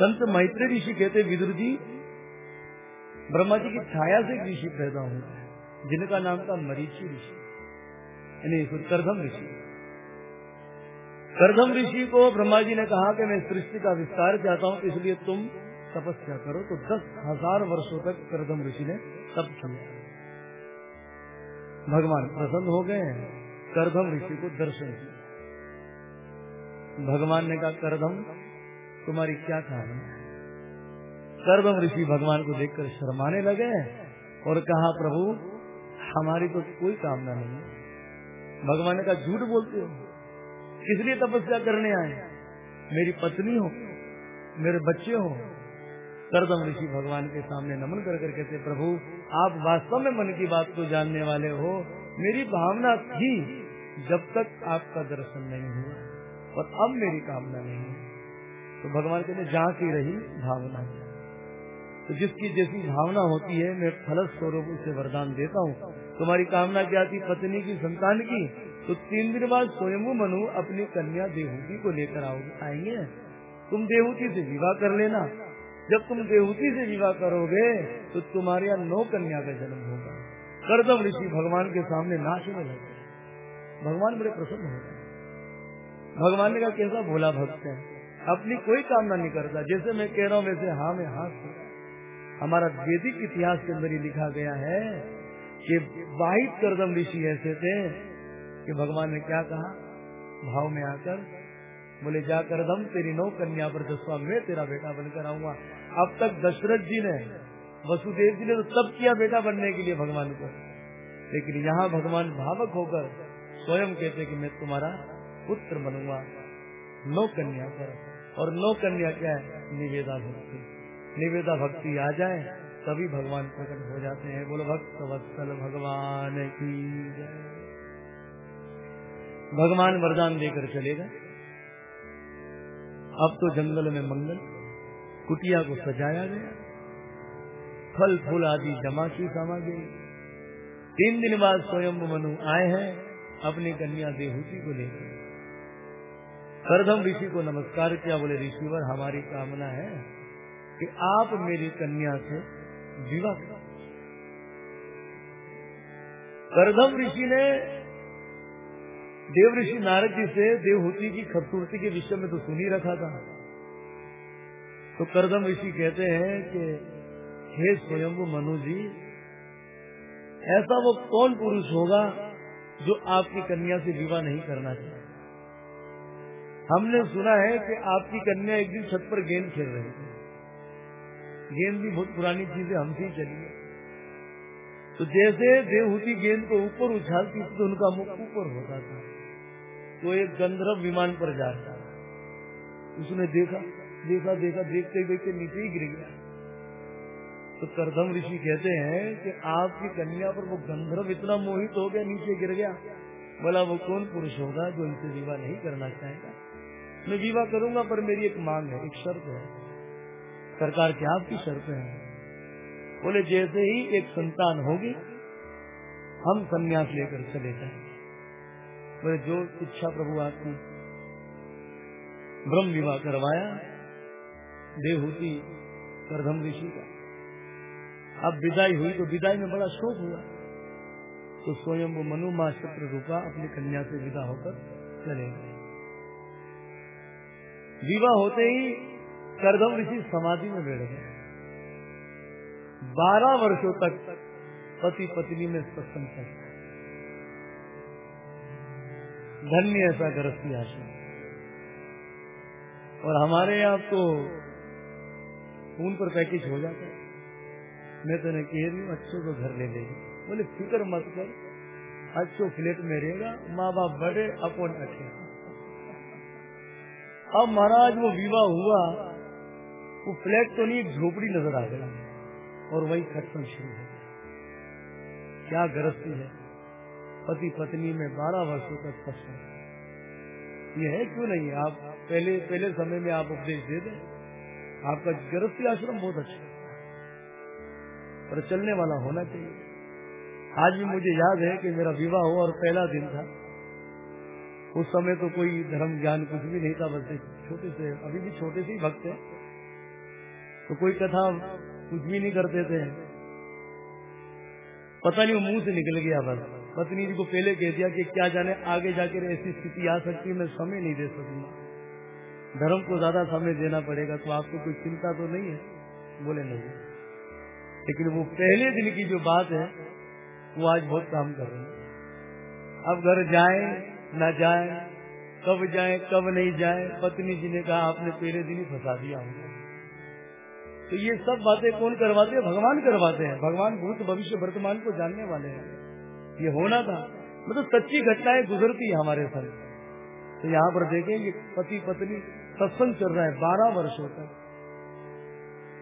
संत मैत्री ऋषि कहते, विदुर जी, ब्रह्मा जी की छाया से ऋषि पैदा हुए जिनका नाम था मरीची ऋषि, यानी करधम ऋषि। करधम ऋषि को ब्रह्मा जी ने कहा कि मैं सृष्टि का विस्तार चाहता हूँ, इसलिए तुम तपस्या करो। तो दस हज़ार वर्षो तक करधम ऋषि ने तप किया भगवान प्रसन्न हो गए हैं, करधम ऋषि को दर्शन भगवान ने कहा करदम तुम्हारी क्या कारण करदम ऋषि भगवान को देखकर शर्माने लगे और कहा, प्रभु, हमारी तो कोई कामना नहीं भगवान ने कहा झूठ बोलते हो। किस लिए तपस्या करने आए? मेरी पत्नी हो, मेरे बच्चे हो। करदम ऋषि भगवान के सामने नमन कर कर कहते, प्रभु, आप वास्तव में मन की बात को जानने वाले हो। मेरी भावना थी जब तक आपका दर्शन नहीं हुआ और अब मेरी कामना नहीं तो भगवान कहते जहाँ की रही भावना तो जिसकी जैसी भावना होती है, मैं फलस स्वरूप उसे वरदान देता हूँ। तुम्हारी कामना क्या थी? पत्नी की, संतान की? तो तीन दिन बाद स्वयं मनु अपनी कन्या देहूति को लेकर आओगे आएँगे। तुम देहूति से विवाह कर लेना। जब तुम देहूति से विवाह करोगे तो तुम्हारे यहाँ नौ कन्या का जन्म होगा। करदम ऋषि भगवान के सामने नाचने लगे। भगवान बड़े प्रसन्न हो गए। भगवान का कैसा भोला भक्त है? अपनी कोई कामना नहीं करता। जैसे मैं कह रहा हूँ, वैसे हाँ में हाँ हमारा वैदिक इतिहास के अंदर ही लिखा गया है कि वाहित करदम ऋषि ऐसे थे कि भगवान ने क्या कहा? भाव में आकर बोले, जा करदम, तेरी नौ कन्या पर दसवा मैं तेरा बेटा बनकर आऊँगा। अब तक दशरथ जी ने, वसुदेव जी ने तो तब किया बेटा बनने के लिए भगवान को। लेकिन यहाँ भगवान भावक होकर स्वयं कहते कि मैं तुम्हारा पुत्र बनूँगा, नौ कन्या पर। और नौ कन्या क्या है? निवेदा भक्ति। निवेदा भक्ति आ जाए, तभी भगवान प्रकट हो जाते हैं। बोलो, भक्त वत्सल भगवान की भगवान वरदान देकर चलेगा अब तो जंगल में मंगल, कुटिया को सजाया गया। फल, फूल आदि जमा की सामग्री। तीन दिन बाद स्वयं मनु आए हैं, अपनी कन्या देहूति को लेकर करदम ऋषि को नमस्कार किया, बोले, ऋषिवर, हमारी कामना है कि आप मेरी कन्या से विवाह कर। करदम ऋषि ने देव ऋषि नारद जी से देवहूति की खूबसूरती के विषय में तो सुन ही रखा था। तो करदम ऋषि कहते हैं कि, हे स्वयं मनु जी, ऐसा वो कौन पुरुष होगा जो आपकी कन्या से विवाह नहीं करना चाहिए हमने सुना है कि आपकी कन्या एक दिन छत पर गेंद खेल रही थी। गेंद भी बहुत पुरानी चीज़ है हमसे ही चली है। तो जैसे देवहूति गेंद को ऊपर उछालती थी तो उनका मुख ऊपर होता था। तो एक गंधर्व विमान पर जाता उसने देखा देखा देखा, देखते देखते नीचे ही गिर गया। तो करदम ऋषि कहते हैं कि आपकी कन्या पर वो गंधर्व इतना मोहित हो गया, नीचे गिर गया। बोला, वो कौन पुरुष होगा जो इनसे विवाह नहीं करना चाहेगा? मैं विवाह करूँगा, पर मेरी एक मांग है, एक शर्त है। सरकार की आपकी शर्त है। बोले, जैसे ही एक संतान होगी, हम संन्यास लेकर चले जाए बोले, जो इच्छा प्रभु आपकी ब्रह्म विवाह करवाया देहूति करधम ऋषि का। अब विदाई हुई तो विदाई में बड़ा शोक हुआ। तो स्वयं वो मनु माँ शत्र रूपा अपनी कन्या से विदा होकर चले गए। विवाह होते ही करदम ऋषि समाधि में बैठ गए। बारह वर्षों तक पति पत्नी में सत्संग चलता धन्य ऐसा गृहस्थी आश्रम। और हमारे यहाँ तो फ़ोन पर पैकेज हो जाता है। मैं तो नहीं कह रही हूँ, अच्छे को घर ले लेगी बोले, फ़िक्र मत कर, अच्छो फ्लेट में रहेगा, माँ बाप बड़े अपन अच्छे अब महाराज, वो विवाह हुआ, वो फ्लैट तो नहीं झोपड़ी नज़र आ गया। और वही खटपन शुरू हो गया। क्या गृहस्थी है? पति पत्नी में बारह वर्षों तक फंसे ये है क्यों नहीं? आप पहले पहले समय में आप उपदेश दे दें। आपका गृहस्थी आश्रम बहुत अच्छा पर चलने वाला होना चाहिए। आज भी मुझे याद है कि मेरा विवाह हुआ और पहला दिन था। उस समय तो कोई धर्म ज्ञान कुछ भी नहीं था, बस छोटे से, अभी भी छोटे से ही भक्त है। तो कोई कथा कुछ भी नहीं करते थे। पता नहीं वो मुँह से निकल गया बस। पत्नी जी को पहले कह दिया कि क्या जाने, आगे जाकर ऐसी स्थिति आ सकती मैं समय नहीं दे सकूँगा। धर्म को ज़्यादा समय देना पड़ेगा तो आपको कोई चिंता तो नहीं है? बोले, नहीं। लेकिन वो पहले दिन की जो बात है, वो आज बहुत काम कर रहे हैं। अब घर जाए न जाए, कब जाए, कब नहीं जाए, पत्नी जी ने कहा, आपने पहले दिन ही फंसा दिया होगा। तो ये सब बातें कौन करवाते हैं? भगवान करवाते हैं। भगवान भूत भविष्य वर्तमान को जानने वाले हैं। ये होना था। मतलब सच्ची घटनाएँ गुजरती है हमारे संग। तो यहाँ पर देखें ये पति पत्नी सत्संग चल रहा है, बारह वर्षों तक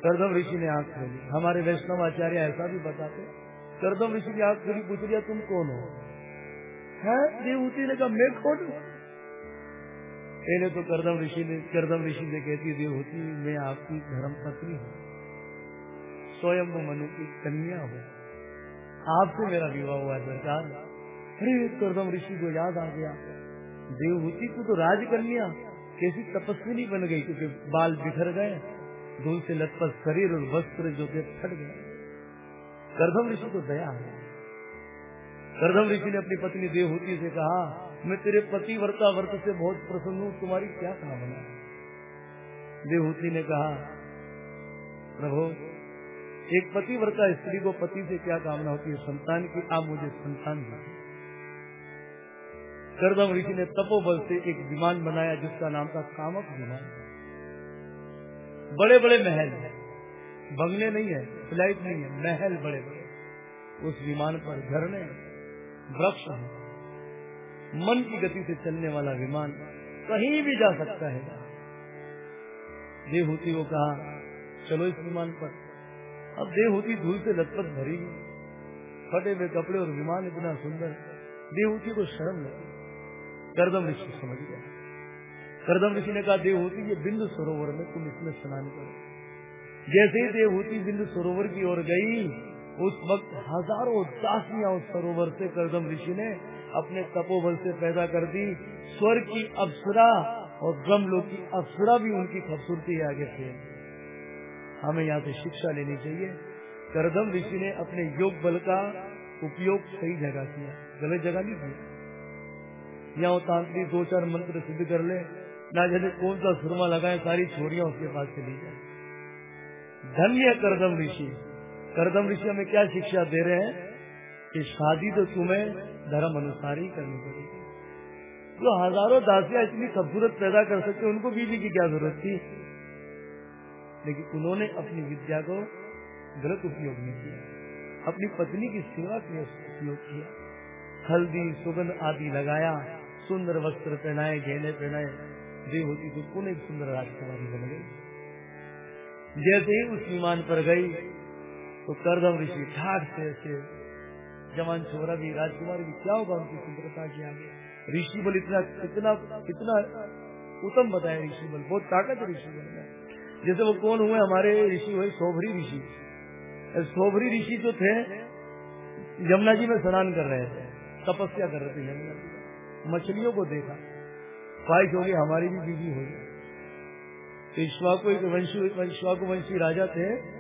करदम ऋषि ने आँख खोली। हमारे वैष्णव आचार्य ऐसा भी बताते, करदम ऋषि की आँख खोली, पूछ लिया, तुम कौन हो? है देवती ने कहा, मैं कौन पहले तो करदम ऋषि ने करदम ऋषि ने कहती देवहूति, मैं आपकी धर्म पत्नी हूँ। स्वयं मनु की कन्या हूँ। आपसे मेरा विवाह हुआ सरकार। अरे करदम ऋषि को याद आ गया। देवहूति को तो राजकन्या, कैसी तपस्विनी बन गई, क्योंकि बाल बिखर गए, धूल से लटपट शरीर और वस्त्र जो के फट गए। करदम ऋषि को दया है करदम ऋषि ने अपनी पत्नी देवहूति से कहा, मैं तेरे पति वर्ता वर्त से बहुत प्रसन्न हूँ, तुम्हारी क्या कामना देवहूति ने कहा, प्रभु, एक पति वर्ता स्त्री को पति से क्या कामना होती है? संतान की, आप मुझे संतान दी करदम ऋषि ने तपोबल से एक विमान बनाया, जिसका नाम था कामक विमान। बड़े बड़े महल बंगले नहीं है, फ़्लाइट नहीं है, महल बड़े बड़े उस विमान पर झरने वृक्ष है। मन की गति से चलने वाला विमान कहीं भी जा सकता है। देवहूति को कहा, चलो इस विमान पर। अब देवहूति धूल से लटपट भरी फटे हुए कपड़े और विमान इतना सुंदर, देवहूति को शर्म लगी। करदम ऋषि समझ गया। करदम ऋषि ने कहा, देवहूति, ये बिंदु सरोवर में तुम इसमें स्नान करो। जैसे ही देवहूति बिंदु सरोवर की ओर गई उस वक्त हज़ारों दासियाँ उस सरोवर से करदम ऋषि ने अपने तपोबल से पैदा कर दी। स्वर की अप्सरा और ब्रह्मलोक की अप्सरा भी उनकी खूबसूरती आगे थे हमें यहाँ से शिक्षा लेनी चाहिए। करदम ऋषि ने अपने योग बल का उपयोग सही जगह किया। गलत जगह नहीं किया यहाँ तांत्रिक दो चार मंत्र सिद्ध कर ले। ना जाने कौन सा सुरमा लगाए, सारी छोरियाँ उसके पास चली जाए। धन्य करदम ऋषि। करदम ऋषि हमें क्या शिक्षा दे रहे हैं? कि शादी तो तुम्हें धर्म अनुसार ही करनी पड़ेगी। जो हज़ारों दासियाँ इतनी खूबसूरत पैदा कर सकते उनको बीवी की क्या ज़रूरत थी? लेकिन उन्होंने अपनी विद्या को गलत उपयोग नहीं किया। अपनी पत्नी की सेवा के उपयोग किया। हल्दी, सुगंध आदि लगाया, सुंदर वस्त्र पहनाए, गहने पहनाए। देवहूति तो पुनः सुंदर राजकुमारी बन गई? जैसे ही उस विमान पर गई तो करदम ऋषि ठाठ से ऐसे जवान छोरा भी राजकुमार भी क्या होगा उनकी सुंदरता के आगे? ऋषि बल इतना इतना इतना उत्तम बताया ऋषि बल बहुत ताकत है। ऋषि बल में जैसे वो कौन हुए? हमारे ऋषि हुए सोभरी ऋषि। सोभरी ऋषि जो थे, यमुना जी में स्नान कर रहे थे, तपस्या कर रहे थे यमुना जी मछलियों को देखा, ख्वाहिश होगी हमारी भी बीवी होगी। तो ईश्वाको एक वंशी वंशी राजा थे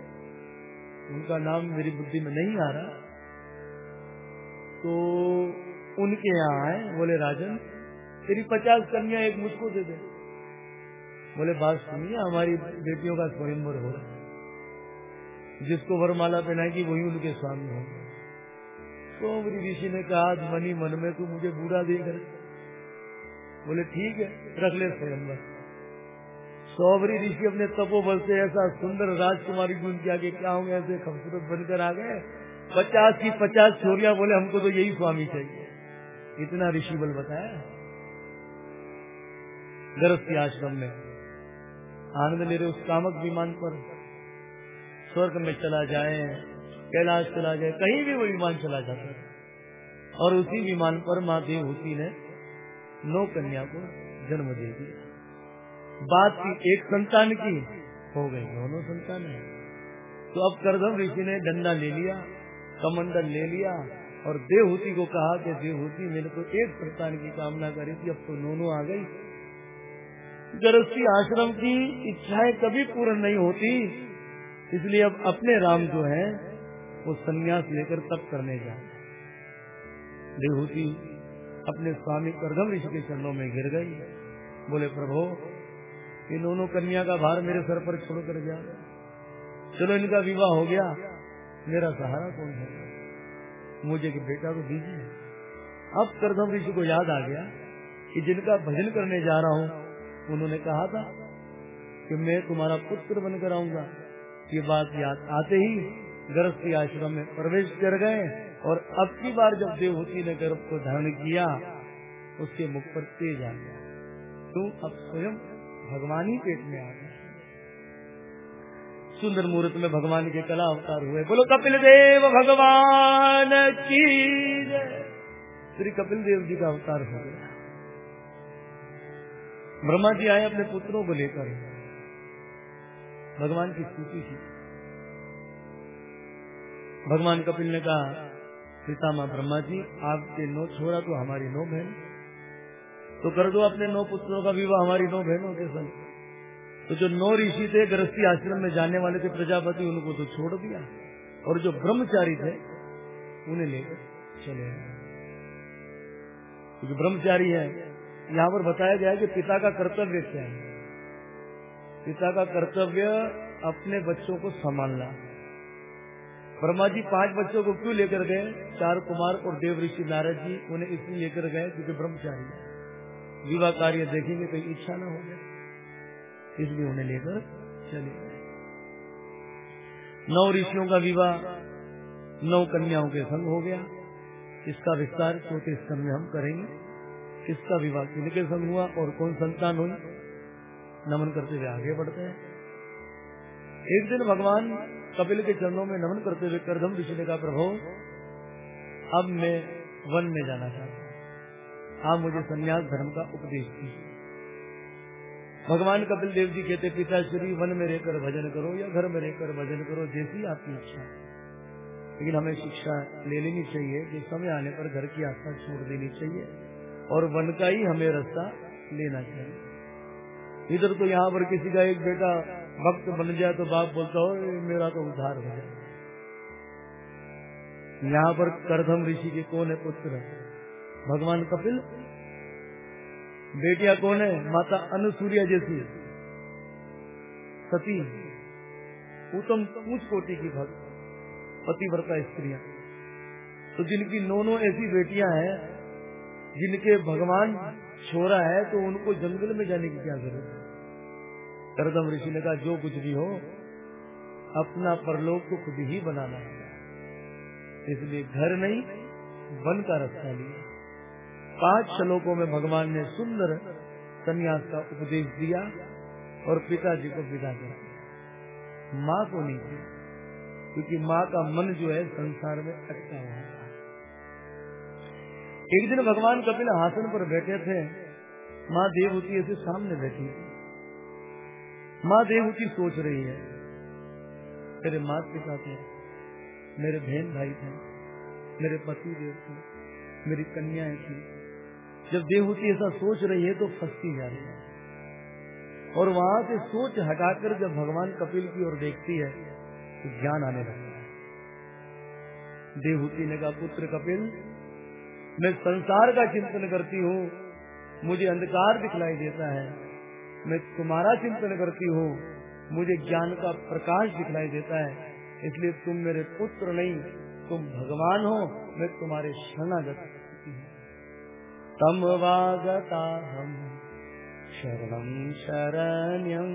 उनका नाम मेरी बुद्धि में नहीं आ रहा। तो उनके यहाँ आए, बोले, राजन, तेरी पचास कन्या एक मुझको दे दे। बोले, बात सुनिए, हमारी बेटियों का स्वयंवर हो रहा है। जिसको वरमाला पहनाएगी, वही उनके स्वामी होंगे। तो ऋषि ने कहा मनी मन में तू मुझे बूढ़ा देख बोले, ठीक है, रख ले स्वयंवर। सौवरी ऋषि अपने तपोबल से ऐसा सुंदर राजकुमारी गुण के आगे क्या होंगे, ऐसे खूबसूरत बनकर आ गए। पचास की पचास छोरिया बोले, हमको तो यही स्वामी चाहिए। इतना ऋषि बल बताया। गर्भ आश्रम में। आनंद मेरे उस कामक विमान पर। स्वर्ग में चला जाए, कैलाश चला जाए, कहीं भी वो विमान चला जाता है। और उसी विमान पर माँ देवहूति ने नौ कन्या को जन्म दे दिया। बात की एक संतान की। हो गई दोनों संतान है। तो अब करदम ऋषि ने डंडा ले लिया कमंडल ले लिया और देवहूति को कहा कि देवहूति मैंने तो एक संतान की कामना करी थी अब तो नोनो आ गई। गृहस्थी आश्रम की इच्छाएँ कभी पूर्ण नहीं होती इसलिए अब अपने राम जो है वो संन्यास लेकर तप करने जाए देवहूति अपने स्वामी करदम ऋषि के चरणों में गिर गई। बोले प्रभु इन दोनों कन्या का भार मेरे सर पर छोड़ कर गया। चलो इनका विवाह हो गया। मेरा सहारा कौन है? मुझे कि बेटा को दीजिए। अब करदम ऋषि को याद आ गया कि जिनका भजन करने जा रहा हूँ, उन्होंने कहा था कि मैं तुम्हारा पुत्र बनकर आऊँगा। ये बात याद आते ही गृहस्थी आश्रम में प्रवेश कर गए और अब की बार जब देवहूति ने गर्भ को धारण किया, उसके मुख पर तेज आ गया। तू अब स्वयं भगवान ही पेट में आ गए। सुंदर मुहूर्त में भगवान के कला अवतार हुए। बोलो, कपिल देव भगवान की श्री कपिल देव जी का अवतार हो गया। ब्रह्मा जी आए अपने पुत्रों को लेकर। भगवान की स्तुति थी भगवान कपिल ने कहा पितामा ब्रह्मा जी, आपके नौ छोड़ा तो हमारी नौ बहन। तो कर दो अपने नौ पुत्रों का विवाह, हमारी नौ बहनों के संग। तो जो नौ ऋषि थे, गृहस्थी आश्रम में जाने वाले थे प्रजापति, उनको तो छोड़ दिया। और जो ब्रह्मचारी थे, उन्हें लेकर चले तो जो ब्रह्मचारी है, यहाँ पर बताया गया कि पिता का कर्तव्य क्या है? पिता का कर्तव्य अपने बच्चों को संभालना। ब्रह्मा जी पाँच बच्चों को क्यों लेकर गए? चार कुमार और देव ऋषि नारद जी उन्हें इसलिए लेकर गए क्योंकि ब्रह्मचारी विवाह कार्य देखेंगे कहीं इच्छा न हो जाए इसलिए उन्हें लेकर चले गए। नौ ऋषियों का विवाह नौ कन्याओं के संग हो गया। इसका विस्तार छोटे स्तर में हम करेंगे। किसका विवाह किनके संग हुआ और कौन संतान हुई, नमन करते हुए आगे बढ़ते हैं। एक दिन भगवान कपिल के चरणों में नमन करते हुए करदम ऋषि ने कहा, प्रभु, अब मैं वन में जाना चाहता हूँ। आप मुझे संन्यास धर्म का उपदेश दीजिए। भगवान कपिल देव जी कहते, पिता, श्री वन में रहकर भजन करो या घर में रहकर भजन करो, जैसी आपकी इच्छा लेकिन हमें शिक्षा ले लेनी चाहिए कि समय आने पर घर की आस्था छोड़ देनी चाहिए और वन का ही हमें रास्ता लेना चाहिए। इधर तो यहाँ पर किसी का एक बेटा भक्त बन जाए तो बाप बोलता हो मेरा तो उद्धार हो जाए। यहाँ पर करधम ऋषि के कौन है पुत्र? भगवान कपिल, बेटिया कौन है? माता अनुसूर्या जैसी सती उत्तम ऊंच कोटि की भक्त, पतिव्रता स्त्रियाँ तो जिनकी नौ नौ ऐसी बेटियाँ हैं, जिनके भगवान छोरा है तो उनको जंगल में जाने की क्या ज़रूरत है? करदम ऋषि ने कहा, जो कुछ भी हो, अपना परलोक को खुद ही बनाना है। इसलिए घर नहीं, वन का रास्ता लिया पाँच श्लोकों में भगवान ने सुंदर संन्यास का उपदेश दिया और पिताजी को विदा कर। दिया माँ को नहीं किया क्योंकि माँ का मन जो है संसार में अटका हुआ एक दिन भगवान कपिल हासन पर बैठे थे। माँ देवती ऐसे सामने बैठी माँ देव की सोच रही है मेरे मात पिता थे मेरे बहन भाई थे, मेरे पति देव थे, मेरी कन्याएँ थी जब देवहूति ऐसा सोच रही है तो फंसती जा रही है। और वहाँ से सोच हटाकर जब भगवान कपिल की ओर देखती है तो ज्ञान आने लगता है। देवहूति ने कहा, पुत्र कपिल, मैं संसार का चिंतन करती हूँ, मुझे अंधकार दिखलाई देता है। मैं तुम्हारा चिंतन करती हूँ, मुझे ज्ञान का प्रकाश दिखलाई देता है। इसलिए तुम मेरे पुत्र नहीं, तुम भगवान हो, मैं तुम्हारे शरणागत तम वागता हम शरणम शरण्यम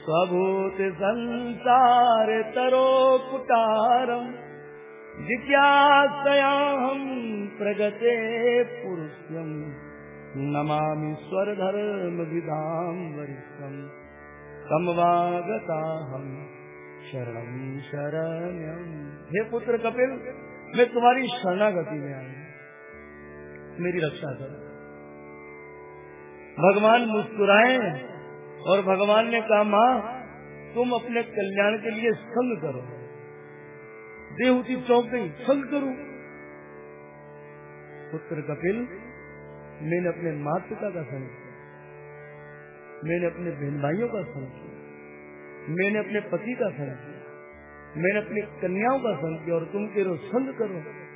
स्वभूत संसार तरो कुटारम जिज्ञासया प्रगते पुरुषम नमामि स्वरधर्म विधाम वरिष्ठम समवागता हम शरणम शरण्यम हे पुत्र कपिल, मैं तुम्हारी शरणागति में आई मेरी रक्षा करो। भगवान मुस्कुराए और भगवान ने कहा, माँ, तुम अपने कल्याण के लिए संग करो। देवती चौक गई संग करो। पुत्र कपिल, मैंने अपने माता पिता का संग किया। मैंने अपने बहन भाइयों का संग किया। मैंने अपने पति का संग किया। मैंने अपनी कन्याओं का संग किया और तुम कह रहे संग करो।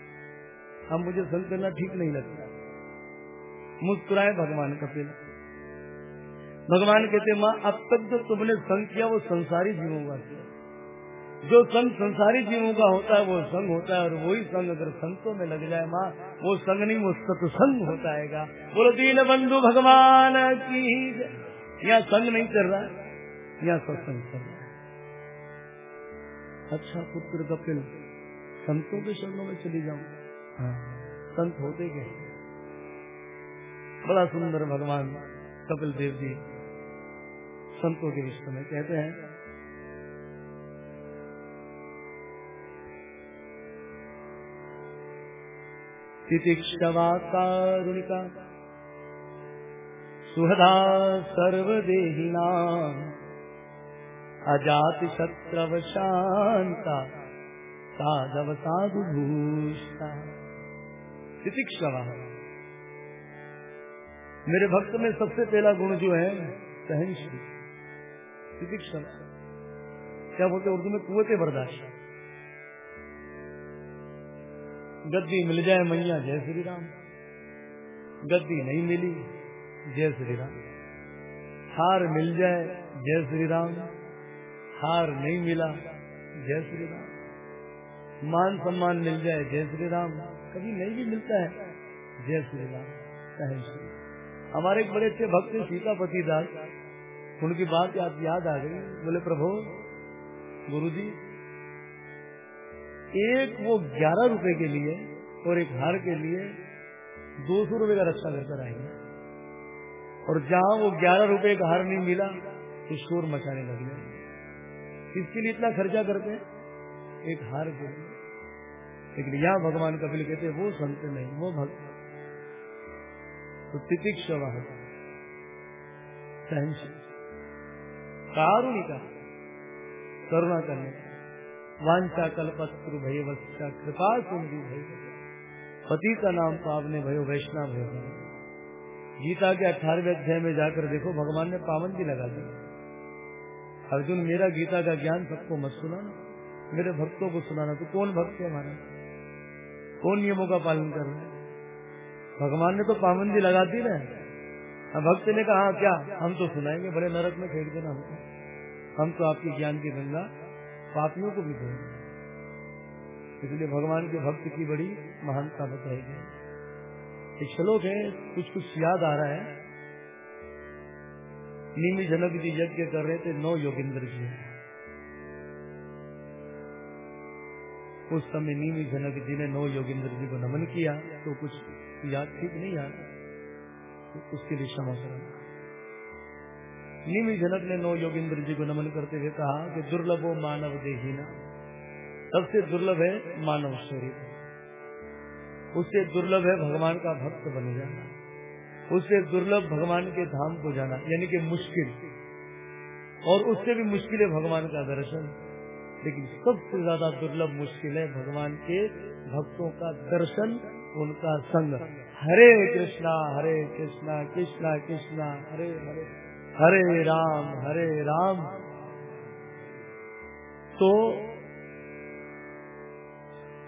हम मुझे संग करना ठीक नहीं लगता। मुस्कुराए भगवान कपिल भगवान कहते माँ, अब तक जो तुमने संग किया, वो संसारी जीवों का किया जो संग संसारी जीवों का होता है, वो संग होता है, और वही संग अगर संतों में लग जाए, माँ, वो संग नहीं, वो सत्संग है बोलो, दीन बंधु भगवान की यहाँ संग नहीं कर रहा यहाँ सत्संग कर रहा है। अच्छा पुत्र कपिल संतों के शरणों में चली जाऊँ? हाँ संत होते गए बड़ा सुंदर भगवान कपिल देव जी संतों के विश्व में कहते हैं। तितिक्षवा कारुणिका सुहदा सर्वदेहिना अजाति शत्रव शांता साधव साधु भूषा तितिक्षवा मेरे भक्त में सबसे पहला गुण जो है, सहनशील। क्या बोलते उर्दू में कुएँ बर्दाश्त। गद्दी मिल जाए मैया, जय श्री राम। गद्दी नहीं मिली, जय श्री राम। हार मिल जाए, जय श्री राम। हार नहीं मिला, जय श्री राम। मान सम्मान मिल जाए, जय श्री राम। कभी नहीं भी मिलता है, जय श्री राम। कहे श्री हमारे एक बड़े अच्छे भक्त सीतापति दास उनकी बात याद याद आ गई। बोले, प्रभु गुरु जी एक वो ग्यारह रुपए के लिए और एक हार के लिए दो सौ रुपये का रक्षा लेकर आएँगे और जहाँ वो ग्यारह रुपए का हार नहीं मिला तो शोर मचाने लग जाएँगे इसके लिए इतना खर्चा करते हैं? एक हार के लिए। लेकिन यहाँ भगवान कपिल कहते वो संत नहीं, वो भक्त तो तितिक्षवा सहनशील कारुणिका करुणा करने वांछा कल्पत्रु भय वस्या कृपा सिंधु भय पति का नाम पावने भयो वैष्णव भयो। गीता के अठारहवें अध्याय में जाकर देखो भगवान ने पाबंदी लगा दी। अर्जुन मेरा गीता का ज्ञान सबको मत सुनाना। मेरे भक्तों को सुनाना। तो कौन भक्त है हमारा? कौन नियमों का पालन कर रहे भगवान ने तो पाबंदी लगा दी ना भक्त ने कहा, क्या? हम तो सुनाएँगे, बड़े नरक में फेंक देना हमको। हम तो आपके ज्ञान की गंगा, पापियों को भी देंगे। इसलिए भगवान के भक्त की बड़ी महानता बताई गई। एक श्लोक है कुछ कुछ याद आ रहा है। नीमी जनक जी यज्ञ कर रहे थे, नौ योगिंद्र जी। उस समय नीमी जनक जी ने नौ योगिंद्र जी को नमन किया तो कुछ याद ठीक नहीं आ रहा उसके लिए क्षमा करना निमी जनक ने नौ योगिंद्र जी को नमन करते हुए कहा कि दुर्लभ हो मानव देहीना। सबसे दुर्लभ है मानव शरीर। उससे दुर्लभ है भगवान का भक्त बन जाना। उससे दुर्लभ भगवान के धाम को जाना, यानी कि मुश्किल। और उससे भी मुश्किल है भगवान का दर्शन। लेकिन सबसे ज़्यादा दुर्लभ मुश्किल है भगवान के भक्तों का दर्शन उनका संग। हरे कृष्णा हरे कृष्णा कृष्णा कृष्णा, हरे हरे हरे राम हरे राम। तो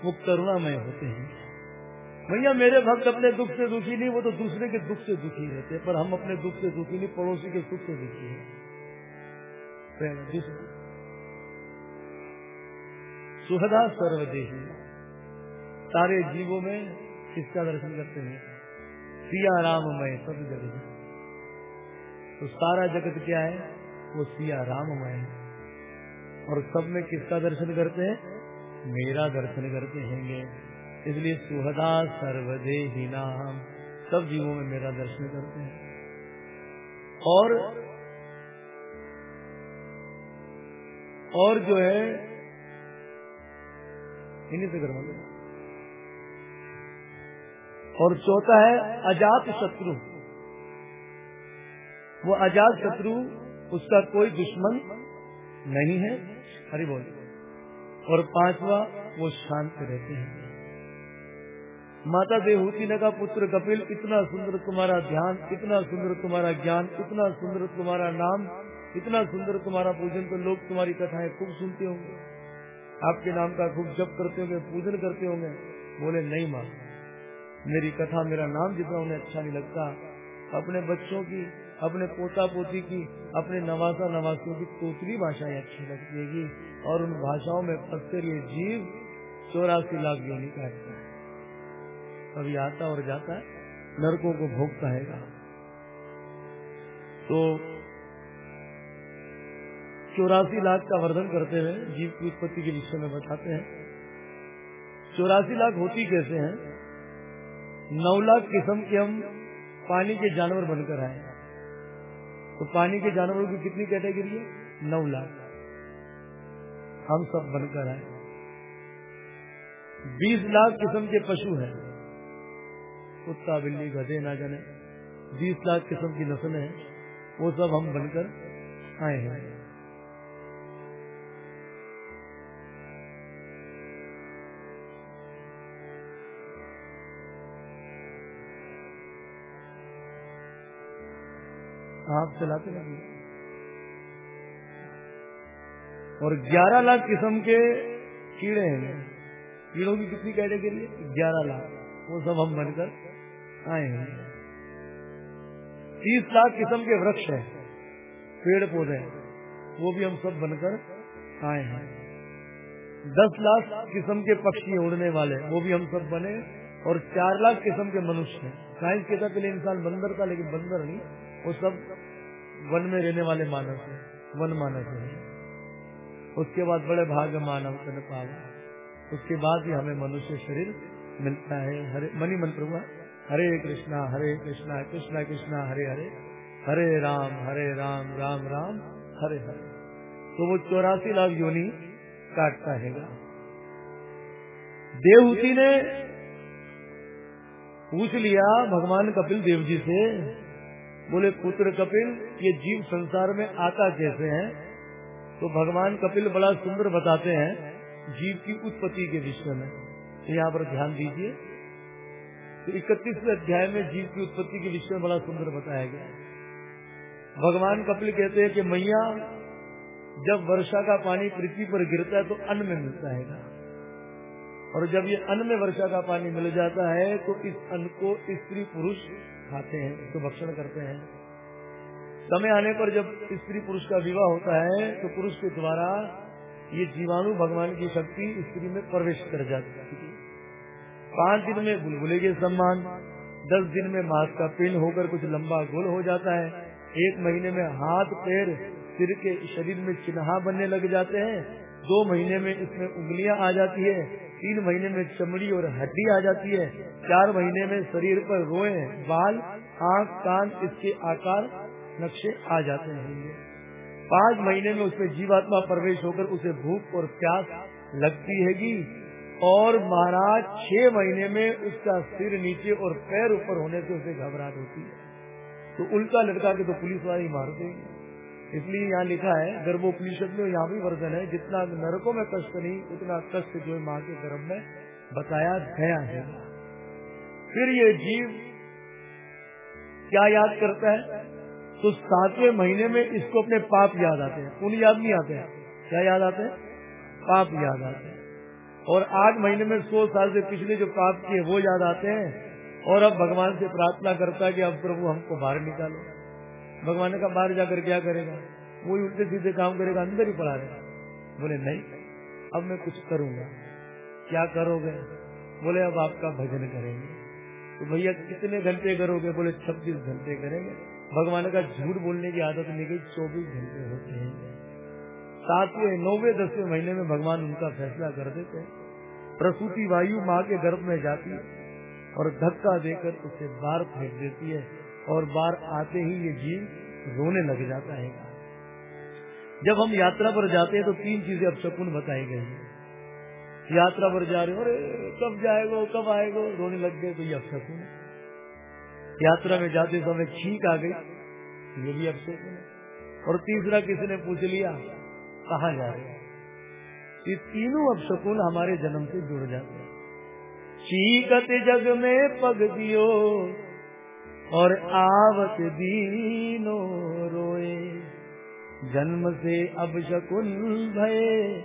वो करुणामय होते हैं। भैया, मेरे भक्त अपने दुख से दुखी नहीं, वो तो दूसरे के दुख से दुखी रहते हैं, पर हम अपने दुख से दुखी नहीं, पड़ोसी के सुख से दुखी है। सुहदा सर्वदेही। सारे जीवों में किसका दर्शन करते हैं? सिया राममय सब जगत तो सारा जगत क्या है? वो सिया राममय और सब में किसका दर्शन करते हैं? मेरा दर्शन करते हैं इसलिए सुहदा सर्वदे ही नाम सब जीवों में मेरा दर्शन करते हैं। और और जो है, इन्हीं से कर्म और चौथा है अजात शत्रु। वो अजात शत्रु, उसका कोई दुश्मन नहीं है। हरि बोल। और पांचवा, वो शांत रहते हैं। माता देहूति ने का पुत्र कपिल, इतना सुंदर तुम्हारा ध्यान, इतना सुंदर तुम्हारा ज्ञान, इतना सुंदर तुम्हारा नाम, इतना सुंदर तुम्हारा पूजन तो लोग तुम्हारी कथाएँ खूब सुनते होंगे। आपके नाम का खूब जप करते होंगे, पूजन करते होंगे। बोले, नहीं माँ मेरी कथा, मेरा नाम जितना उन्हें अच्छा नहीं लगता, अपने बच्चों की, अपने पोता पोती की, अपने नवासा नवासियों की तोतरी भाषाएँ अच्छी लगती है और उन भाषाओं में फंसकर ये जीव चौरासी लाख योनि काटता है। कभी आता और जाता है, नरकों को भोगता है तो चौरासी लाख का वर्धन करते हुए जीव की उत्पत्ति के विषय में बताते हैं। चौरासी लाख होती कैसे हैं? नौ लाख किस्म के हम पानी के जानवर बनकर आए। तो पानी के जानवरों की कितनी कैटेगरी है? नौ लाख हम सब बनकर आए। बीस लाख किस्म के पशु हैं। कुत्ता, बिल्ली, गधे, ना जाने। बीस लाख किस्म की नस्ल है। वो सब हम बनकर आए हैं। आप चलाते नहीं और 11 लाख किस्म के कीड़े हैं। कीड़ों की कितनी कैटेगरी है? ग्यारह लाख। वो सब हम बनकर आए हैं। तीस लाख किस्म के वृक्ष हैं। पेड़ पौधे हैं। वो भी हम सब बनकर आए हैं। दस लाख किस्म के पक्षी उड़ने वाले, वो भी हम सब बने। और चार लाख किस्म के मनुष्य हैं। साइंस कहता पहले इंसान बंदर था लेकिन बंदर नहीं। वो सब वन में रहने वाले मानव है वन मानव है उसके बाद बड़े भाग मानव तन पावा उसके बाद ही हमें मनुष्य शरीर मिलता है। हरे मनी मंत्र हुआ, हरे कृष्णा हरे कृष्णा कृष्णा कृष्णा, हरे हरे हरे राम हरे राम राम राम, हरे हरे। तो वो चौरासी लाख योनि काटता है। देवहूति ने पूछ लिया भगवान कपिल देव जी से बोले, पुत्र कपिल, ये जीव संसार में आता कैसे है? तो भगवान कपिल बड़ा सुंदर बताते हैं जीव की उत्पत्ति के विषय में। तो यहाँ पर ध्यान दीजिए। तो इकतीसवें अध्याय में जीव की उत्पत्ति के विषय में बड़ा सुंदर बताया गया। भगवान कपिल कहते हैं कि मैया, जब वर्षा का पानी पृथ्वी पर गिरता है तो अन्न में मिलता है। और जब ये अन्न में वर्षा का पानी मिल जाता है तो इस अन्न को स्त्री पुरुष खाते हैं, इसको भक्षण करते हैं। समय आने पर जब स्त्री पुरुष का विवाह होता है तो पुरुष के द्वारा ये जीवाणु भगवान की शक्ति स्त्री में प्रवेश कर जाती है। पाँच दिन में बुलबुले के सम्मान, दस दिन में मांस का पिंड होकर कुछ लंबा गोल हो जाता है। एक महीने में हाथ, पैर, सिर के शरीर में चिन्हा बनने लग जाते हैं। दो महीने में इसमें उंगलियाँ आ जाती है। तीन महीने में चमड़ी और हड्डी आ जाती है। चार महीने में शरीर पर रोए, बाल, आँख, कान, इसके आकार, नक्शे आ जाते हैं। पाँच महीने में उसमें जीवात्मा प्रवेश होकर उसे भूख और प्यास लगती है और महाराज, छह महीने में उसका सिर नीचे और पैर ऊपर होने से उसे घबराहट होती है। तो उल्टा लटका के तो पुलिस वाले हैं इसलिए यहाँ लिखा है, गर्भोपनिषद में यहाँ भी वर्जन है, जितना नरकों में कष्ट नहीं, उतना कष्ट जो है माँ के गर्भ में बताया गया है। फिर ये जीव क्या याद करता है? तो सातवें महीने में इसको अपने पाप याद आते हैं। उन याद नहीं आते हैं? क्या याद आते हैं? पाप याद आते हैं। और आठ महीने में सौ साल से पिछले जो पाप किए, वो याद आते हैं। और अब भगवान से प्रार्थना करता है कि अब प्रभु हमको बाहर निकालो। भगवान ने कहा, बाहर जाकर क्या करेगा? वो उल्टे सीधे काम करेगा, अंदर ही पड़ा रहेगा। बोले, नहीं, अब मैं कुछ करूँगा। क्या करोगे? बोले, अब आपका भजन करेंगे। तो भैया, कितने घंटे करोगे? बोले, छब्बीस घंटे करेंगे। भगवान का झूठ बोलने की आदत नहीं गई, चौबीस घंटे होते हैं। सातवें, नौवे, दसवें महीने में भगवान उनका फैसला कर देते हैं। प्रसूति वायु माँ के गर्भ में जाती है और धक्का देकर उसे बाहर फेंक देती है। और बार आते ही ये जीव रोने लग जाता है। जब हम यात्रा पर जाते हैं तो तीन चीज़ें अब शकुन बताई गई है। यात्रा पर जा रहे हो, अरे, कब जाएगा, कब आएगा? रोने लग गए तो ये अपशकुन यात्रा में जाते समय छींक आ गई ये भी अपशकुन है। और तीसरा किसी ने पूछ लिया, कहा जा रहे ये तीनों अपशकुन हमारे जन्म से जुड़ जाते हैं। चीकत जग में पग दियो और आवत दीनो रोए। जन्म से अब शकुन भय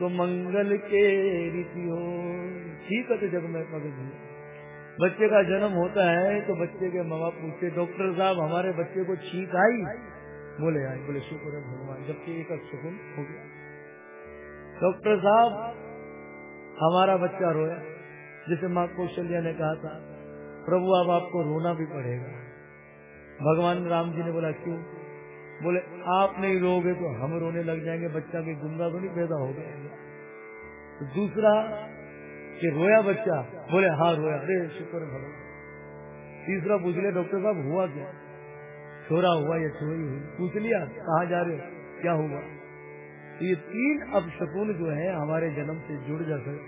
तो मंगल के रीति हो। ठीक है तो जग में पगज बच्चे का जन्म होता है तो बच्चे के माँ बाप पूछते, डॉक्टर साहब, हमारे बच्चे को छींक आई? बोले आई बोले, शुक्र है भगवान। जबकि एक सुकुन हो गया। डॉक्टर साहब, हमारा बच्चा रोया, जिसे माँ कौशल्या ने कहा था प्रभु, अब आपको रोना भी पड़ेगा। भगवान राम जी ने बोला, क्यों? बोले, आप नहीं रोगे तो हम रोने लग जाएँगे, बच्चा के गुंगा तो नहीं पैदा हो गया तो दूसरा, कि रोया बच्चा? बोले हाँ रोया। अरे, शुक्र भगवान। तीसरा पूछ लिया, डॉक्टर साहब, हुआ क्या? छोरा हुआ, या छोरी हुई। पूछ लिया, कहा जा रहे हो? क्या हुआ? तो ये तीन अपशकुन जो है, हमारे जन्म से जुड़ जा